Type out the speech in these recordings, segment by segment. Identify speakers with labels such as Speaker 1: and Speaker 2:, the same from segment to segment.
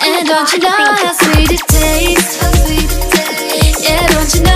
Speaker 1: And don't you know how sweet it tastes. Yeah, don't you know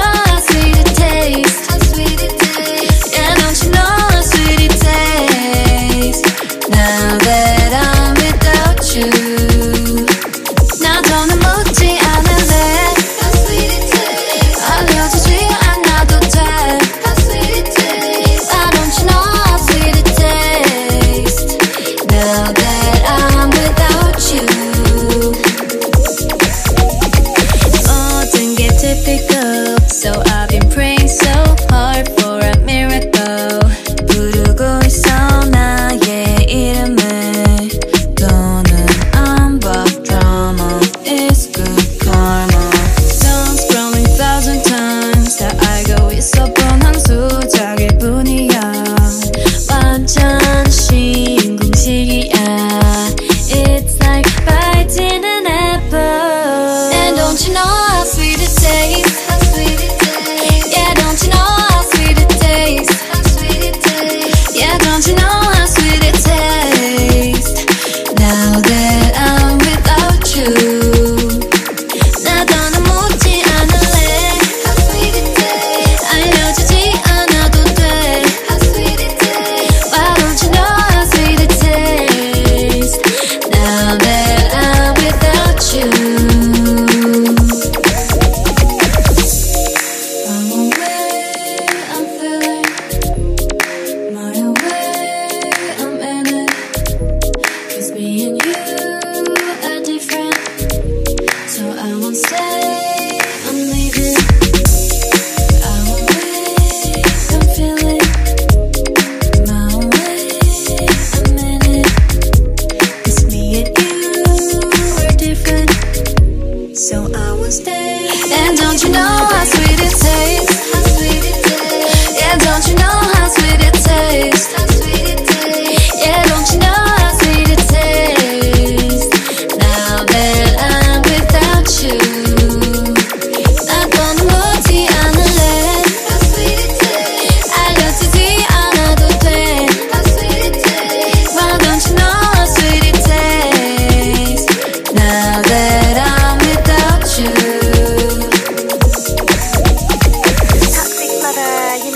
Speaker 1: Don't you know I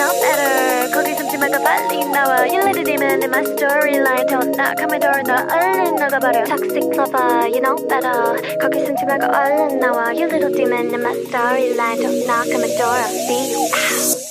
Speaker 2: not better 거기선 심하가 빨리 Now, You let demon in my storyline I'll not about it. Toxic lover you know better. 거기선 심하가 얼른 Now, You little demon in my storyline i'll be you out